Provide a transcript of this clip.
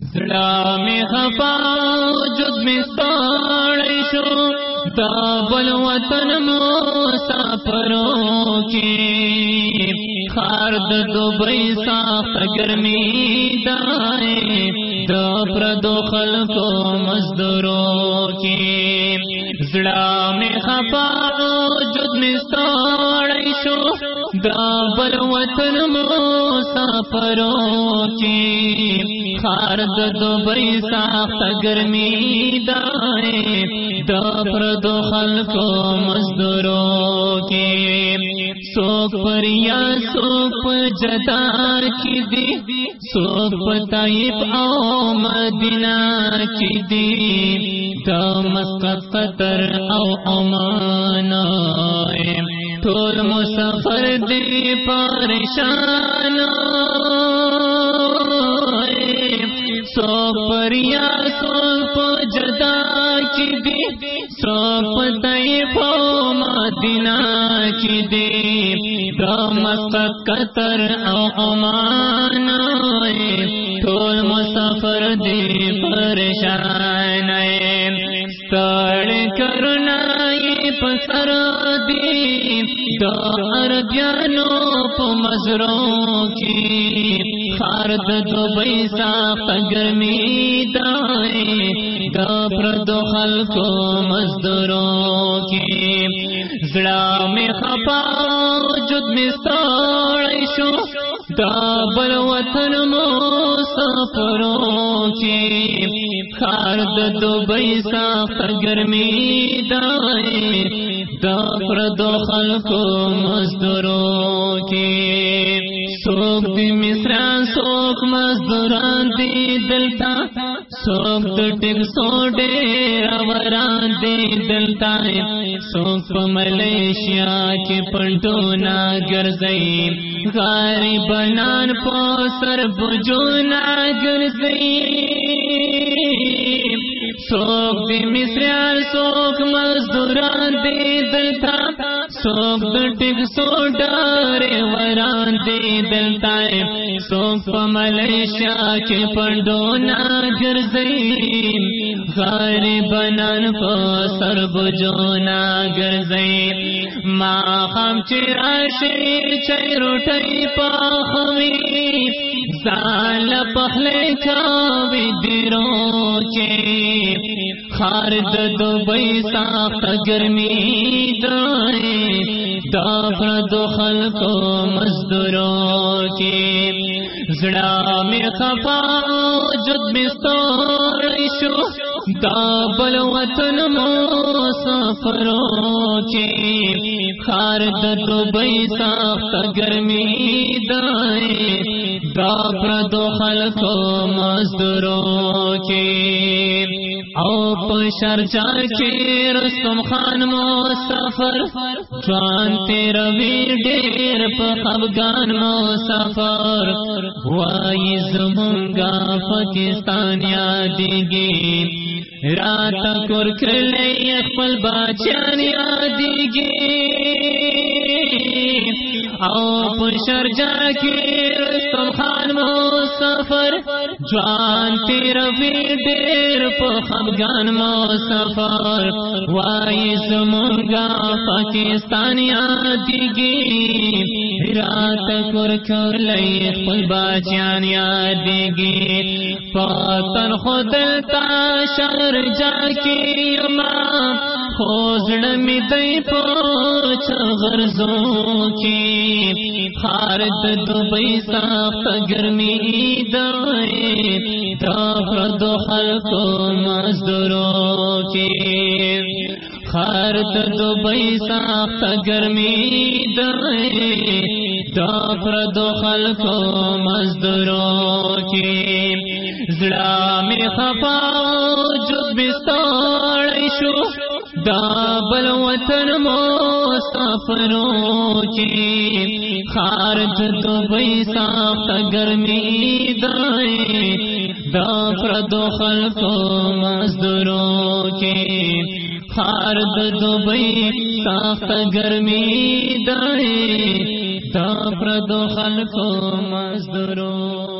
زڑا میں خفا، جد میں ساڑی شو، دا بل وطن موسا پرو کی خارد دبئی ساخت گرمی دائے، دا پردو خلقو مزدورو کی زڑا میں خفا، جد میں ساڑی شو دا بل وطن موسا پرو کی خار دبئی ساخت گرمی دائے دفر دو خلقو مزدوروں کے سوک پر یا سوک جدا کی دی سوک طیب او مدینہ کی دی دا مسقط قطر او امان ٹول مسافر دی پریشان سو پریا سو جدا کی دی سو پتائی پو مدینہ کی دی رحمت قطر او امان ٹول مسافر دی پریشان سڑ کرنا پسر دی دار جانو پو مزروں کی۔ خارد دبئی ساخت گرمی دائیں گپر دو خلقو مزدوروں کی۔ زڑا میں خپا جد میں ساڑی شو دابر وطن سفروں کی خارد دبئی ساخت گرمی دائیں دفر دو خلقو مزدوروں کی سوکھ دی مصرا سوکھ مزدوران دی دلتا سوک تو ٹک سو ڈیرا وران دی دلتا سوک پا ملیشیا کے پلٹو نا گرزئی غاری بنان پو سر بجو نا گرزئی سوک دی مصریان سوک مزدوران دی دلتا سوک تو ٹک سو ڈارے وران دی دلتا ہے۔ سوک پا ملیشیا کے پڑھو نا گرزئی غاری بنان پا سر بجو نا گرزئی ما خام چرا شیر چای روٹی پا خوی زال پخلے کھاوی دیروں کے۔ خارد دبئی ساخت گرمی دائیں دافر دو خلقو مزدوروں کی زڑا میں خفا، جد مستوری شو دابل وطن مسافروں کی خارد دبئی ساخت گرمی دائیں دافر دو خلقو مزدوروں کی او پشر جا کے رستم خان مو سفر جوان تیرا ویر، ڈیر پخبگان مو سفر وائی زمونگا پاکستان یادگی رات کور کرلے اخپل باچان یادگی او پشر جا کے رستم خان مو سفر جوان تیرا ویر ڈیر پخبگان مو سفر وائی زمونگا پاکستان یادگی رات کور کرلے اخپل باچان یادگی پاتن خود تا شهر جا کی امام. خوزڑ می دی پوچھ غرزوں کی۔ خارد دبئی ساخت گرمی دائیں دافر دو خلق مزدوروں کی۔ خارد دبئی ساخت گرمی دائیں دافر دو خلق مزدوروں کی۔ زڑا میں خفا جد بستاڑ شو دابل وطن مسافروں کی خارج دبئی ساخت گرمی دائیں دافر دو خلق مزدوروں کی خارد دبئی ساخت گرمی دائیں دافر دو خلق مزدوروں